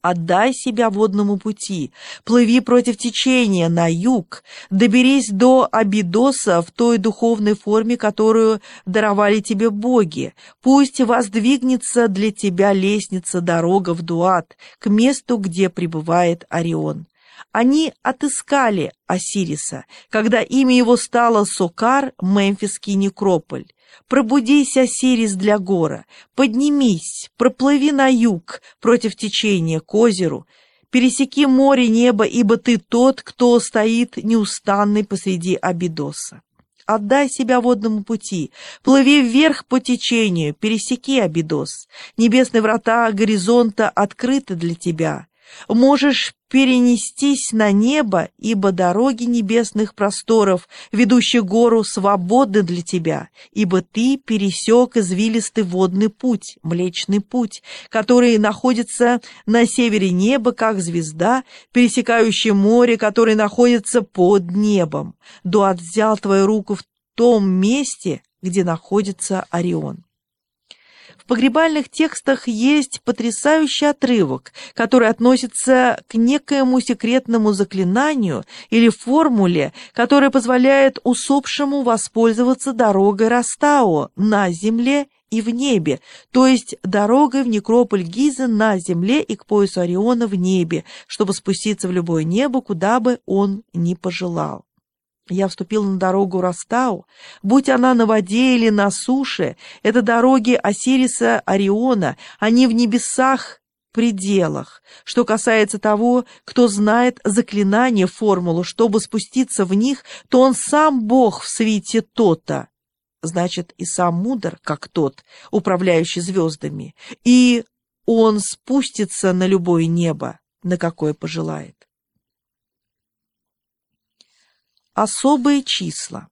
Отдай себя водному пути, плыви против течения на юг, доберись до Абидоса в той духовной форме, которую даровали тебе боги. Пусть воздвигнется для тебя лестница, дорога в Дуат, к месту, где пребывает Орион. Они отыскали Осириса, когда имя его стало Сокар, мемфисский некрополь. Пробудись, Осирис, для гора, поднимись, проплыви на юг против течения к озеру, пересеки море небо, ибо ты тот, кто стоит неустанный посреди Абидоса. Отдай себя водному пути, плыви вверх по течению, пересеки Абидос. Небесные врата горизонта открыты для тебя. Можешь перенестись на небо, ибо дороги небесных просторов, ведущие гору, свободны для тебя, ибо ты пересек извилистый водный путь, Млечный путь, который находится на севере неба, как звезда, пересекающая море, которое находится под небом. Дуат взял твою руку в том месте, где находится Орион погребальных текстах есть потрясающий отрывок, который относится к некоему секретному заклинанию или формуле, которая позволяет усопшему воспользоваться дорогой Растао на земле и в небе, то есть дорогой в некрополь Гизы на земле и к поясу Ориона в небе, чтобы спуститься в любое небо, куда бы он ни пожелал. Я вступил на дорогу Растау, будь она на воде или на суше, это дороги Осириса Ориона, они в небесах пределах. Что касается того, кто знает заклинание, формулу, чтобы спуститься в них, то он сам Бог в свете то-то. Значит, и сам мудр, как тот, управляющий звездами, и он спустится на любое небо, на какое пожелает. Особые числа.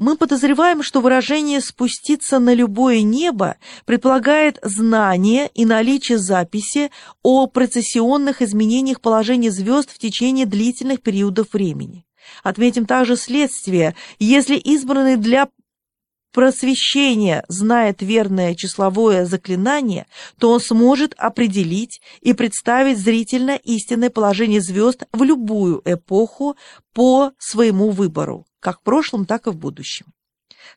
Мы подозреваем, что выражение «спуститься на любое небо» предполагает знание и наличие записи о процессионных изменениях положения звезд в течение длительных периодов времени. Отметим также следствие, если избранный для просвещения знает верное числовое заклинание, то он сможет определить и представить зрительно истинное положение звезд в любую эпоху по своему выбору, как в прошлом, так и в будущем.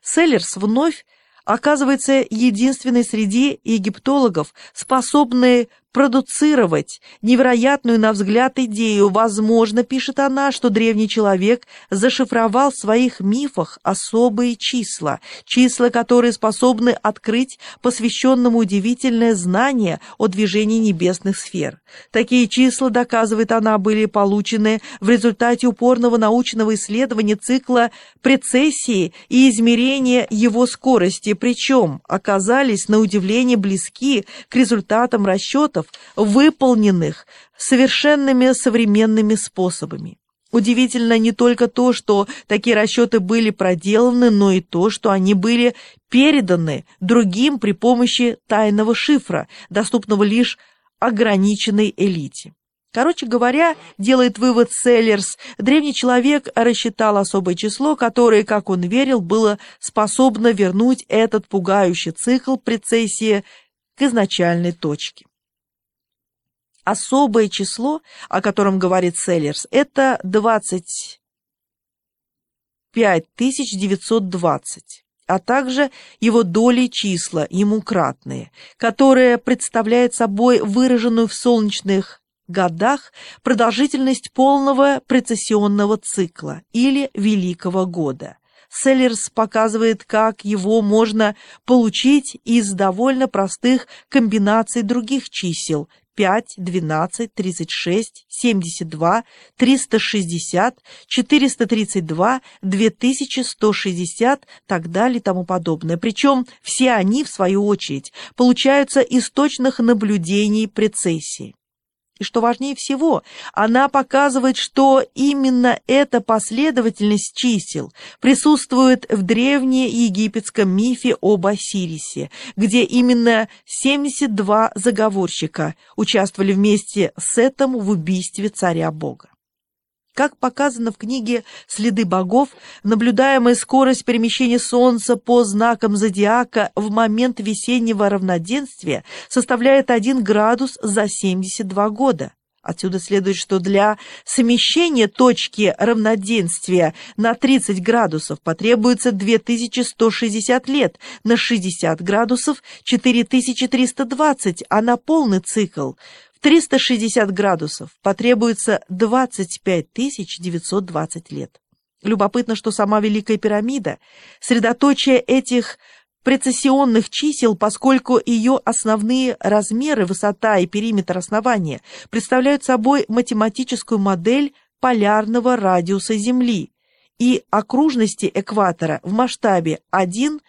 Селлерс вновь оказывается единственной среди египтологов, способной продуцировать невероятную на взгляд идею. Возможно, пишет она, что древний человек зашифровал в своих мифах особые числа, числа, которые способны открыть посвященному удивительное знание о движении небесных сфер. Такие числа, доказывает она, были получены в результате упорного научного исследования цикла прецессии и измерения его скорости, причем оказались на удивление близки к результатам расчетов, расчетов, выполненных совершенными современными способами. Удивительно не только то, что такие расчеты были проделаны, но и то, что они были переданы другим при помощи тайного шифра, доступного лишь ограниченной элите. Короче говоря, делает вывод Селлерс, древний человек рассчитал особое число, которое, как он верил, было способно вернуть этот пугающий цикл прецессии к изначальной точке. Особое число, о котором говорит Селлерс, это 25920, а также его доли числа, ему кратные, которые представляют собой выраженную в солнечных годах продолжительность полного прецессионного цикла или Великого года. Селлерс показывает, как его можно получить из довольно простых комбинаций других чисел 5, 12, 36, 72, 360, 432, 2160, так далее и тому подобное. Причем все они, в свою очередь, получаются из точных наблюдений прецессии. И что важнее всего, она показывает, что именно эта последовательность чисел присутствует в древнеегипетском мифе об Осирисе, где именно 72 заговорщика участвовали вместе с Сетом в убийстве царя Бога. Как показано в книге «Следы богов», наблюдаемая скорость перемещения Солнца по знакам зодиака в момент весеннего равноденствия составляет 1 градус за 72 года. Отсюда следует, что для смещения точки равноденствия на 30 градусов потребуется 2160 лет, на 60 градусов 4320, а на полный цикл 360 градусов потребуется 25 920 лет. Любопытно, что сама Великая пирамида, средоточие этих прецессионных чисел, поскольку ее основные размеры, высота и периметр основания представляют собой математическую модель полярного радиуса Земли и окружности экватора в масштабе 1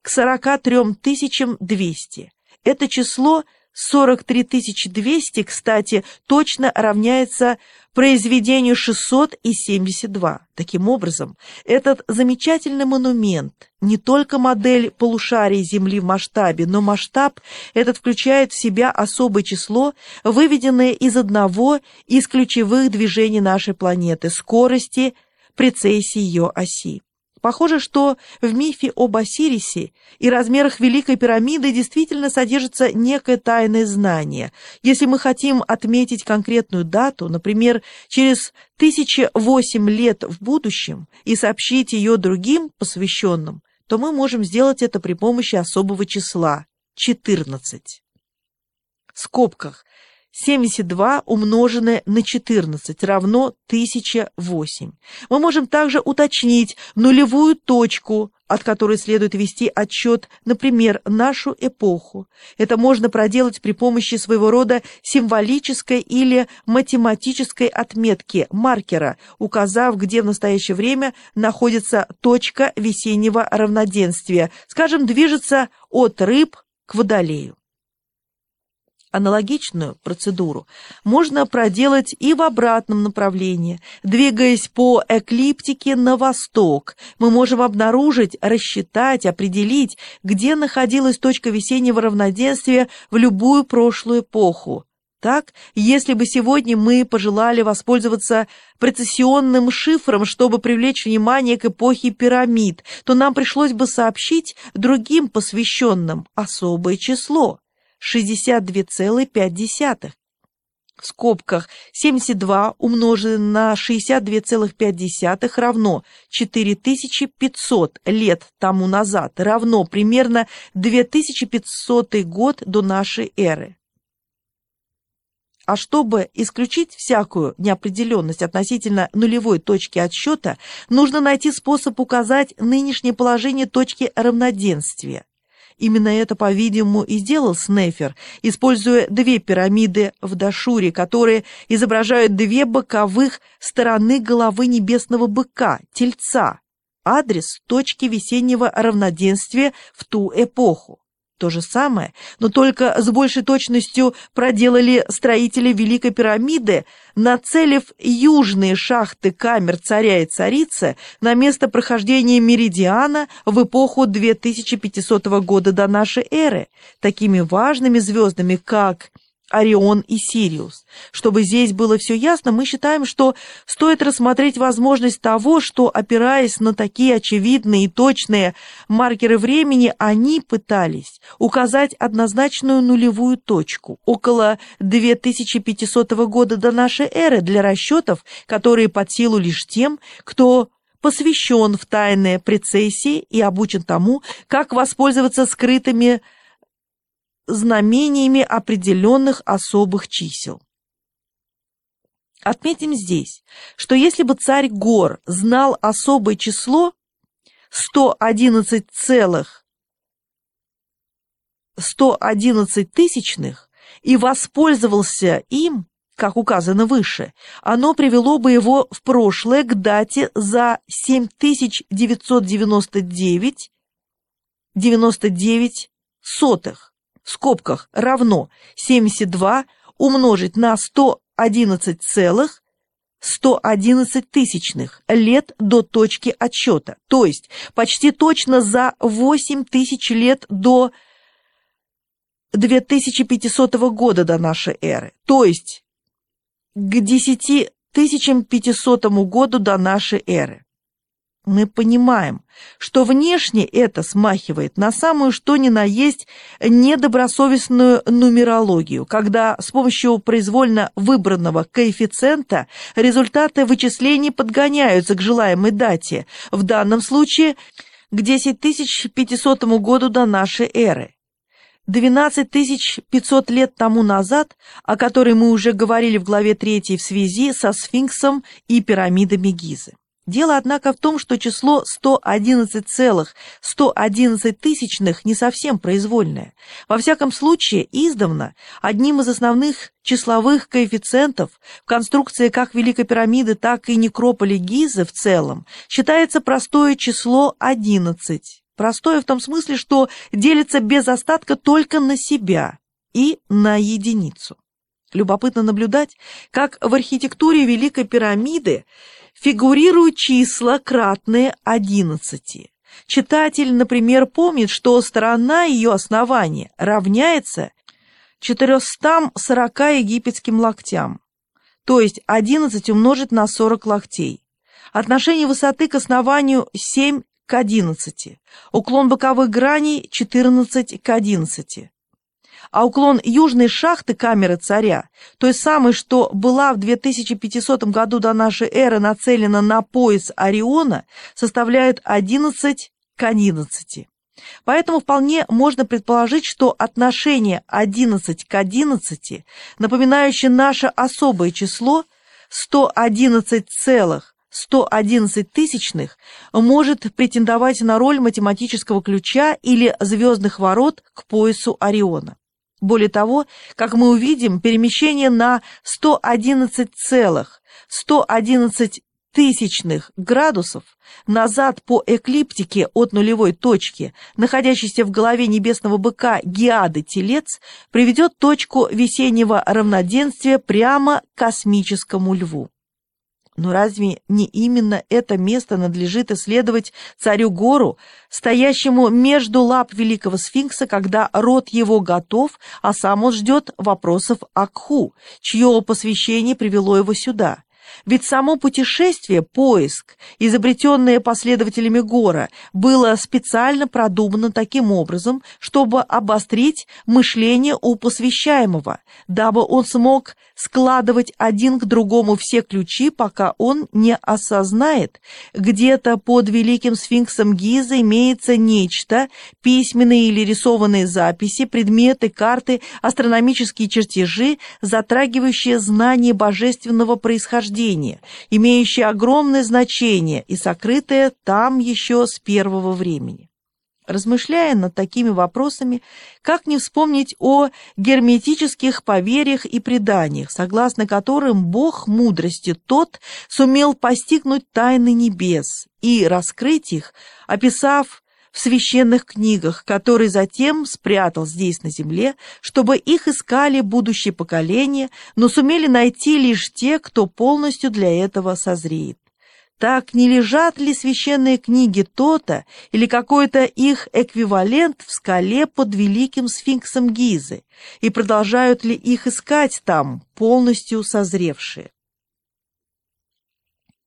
к 43 200. Это число 43 200, кстати, точно равняется произведению 672. Таким образом, этот замечательный монумент не только модель полушарий Земли в масштабе, но масштаб этот включает в себя особое число, выведенное из одного из ключевых движений нашей планеты – скорости прецессии ее оси. Похоже, что в мифе об Осирисе и размерах Великой пирамиды действительно содержится некое тайное знание. Если мы хотим отметить конкретную дату, например, через 1008 лет в будущем, и сообщить ее другим посвященным, то мы можем сделать это при помощи особого числа – 14. В скобках 72 умноженное на 14 равно 1008. Мы можем также уточнить нулевую точку, от которой следует вести отчет, например, нашу эпоху. Это можно проделать при помощи своего рода символической или математической отметки, маркера, указав, где в настоящее время находится точка весеннего равноденствия, скажем, движется от рыб к водолею. Аналогичную процедуру можно проделать и в обратном направлении. Двигаясь по эклиптике на восток, мы можем обнаружить, рассчитать, определить, где находилась точка весеннего равноденствия в любую прошлую эпоху. Так, если бы сегодня мы пожелали воспользоваться прецессионным шифром, чтобы привлечь внимание к эпохе пирамид, то нам пришлось бы сообщить другим посвященным особое число. 62,5. В скобках 72 умноженное на 62,5 равно 4500 лет тому назад, равно примерно 2500 год до нашей эры. А чтобы исключить всякую неопределенность относительно нулевой точки отсчета, нужно найти способ указать нынешнее положение точки равноденствия. Именно это, по-видимому, и сделал Снефер, используя две пирамиды в Дашуре, которые изображают две боковых стороны головы небесного быка, тельца, адрес точки весеннего равноденствия в ту эпоху. То же самое, но только с большей точностью проделали строители Великой пирамиды, нацелив южные шахты камер царя и царицы на место прохождения меридиана в эпоху 2500 года до нашей эры, такими важными звездами, как Орион и Сириус. Чтобы здесь было все ясно, мы считаем, что стоит рассмотреть возможность того, что, опираясь на такие очевидные и точные маркеры времени, они пытались указать однозначную нулевую точку около 2500 года до нашей эры для расчетов, которые под силу лишь тем, кто посвящен в тайные прецессии и обучен тому, как воспользоваться скрытыми знамениями определенных особых чисел. Отметим здесь, что если бы царь Гор знал особое число 111 целых 111 тысячных и воспользовался им, как указано выше, оно привело бы его в прошлое к дате за 7999 99 сотых в скобках равно 72 умножить на 111 целых 111 тысячных лет до точки отсчета, то есть почти точно за 8 тысяч лет до 2500 года до нашей эры, то есть к 10 1500 году до нашей эры. Мы понимаем, что внешне это смахивает на самую что ни на есть недобросовестную нумерологию, когда с помощью произвольно выбранного коэффициента результаты вычислений подгоняются к желаемой дате, в данном случае к 10500 году до нашей эры. 12500 лет тому назад, о которой мы уже говорили в главе 3 в связи со сфинксом и пирамидами Гизы. Дело, однако, в том, что число 111,111 тысячных не совсем произвольное. Во всяком случае, издавна одним из основных числовых коэффициентов в конструкции как Великой пирамиды, так и некрополя Гизы в целом считается простое число 11. Простое в том смысле, что делится без остатка только на себя и на единицу. Любопытно наблюдать, как в архитектуре Великой пирамиды фигурируют числа, кратные 11. Читатель, например, помнит, что сторона ее основания равняется 440 египетским локтям, то есть 11 умножить на 40 локтей. Отношение высоты к основанию 7 к 11, уклон боковых граней 14 к 11 а уклон южной шахты камеры царя, той самой, что была в 2500 году до нашей эры нацелена на пояс Ориона, составляет 11 к 11. Поэтому вполне можно предположить, что отношение 11 к 11, напоминающее наше особое число 111 целых 111 тысячных может претендовать на роль математического ключа или звездных ворот к поясу Ориона. Более того, как мы увидим, перемещение на 111,111 тысячных градусов назад по эклиптике от нулевой точки, находящейся в голове небесного быка Геады Телец, приведет точку весеннего равноденствия прямо к космическому льву. Но разве не именно это место надлежит исследовать царю Гору, стоящему между лап великого сфинкса, когда род его готов, а сам он ждет вопросов Акху, чье посвящение привело его сюда? Ведь само путешествие, поиск, изобретенное последователями Гора, было специально продумано таким образом, чтобы обострить мышление у посвящаемого, дабы он смог складывать один к другому все ключи, пока он не осознает, где-то под великим сфинксом Гиза имеется нечто, письменные или рисованные записи, предметы, карты, астрономические чертежи, затрагивающие знание божественного происхождения, имеющие огромное значение и сокрытое там еще с первого времени. Размышляя над такими вопросами, как не вспомнить о герметических поверьях и преданиях, согласно которым Бог мудрости тот сумел постигнуть тайны небес и раскрыть их, описав в священных книгах, которые затем спрятал здесь на земле, чтобы их искали будущие поколения, но сумели найти лишь те, кто полностью для этого созреет. Так не лежат ли священные книги то-то или какой-то их эквивалент в скале под великим сфинксом Гизы, и продолжают ли их искать там, полностью созревшие?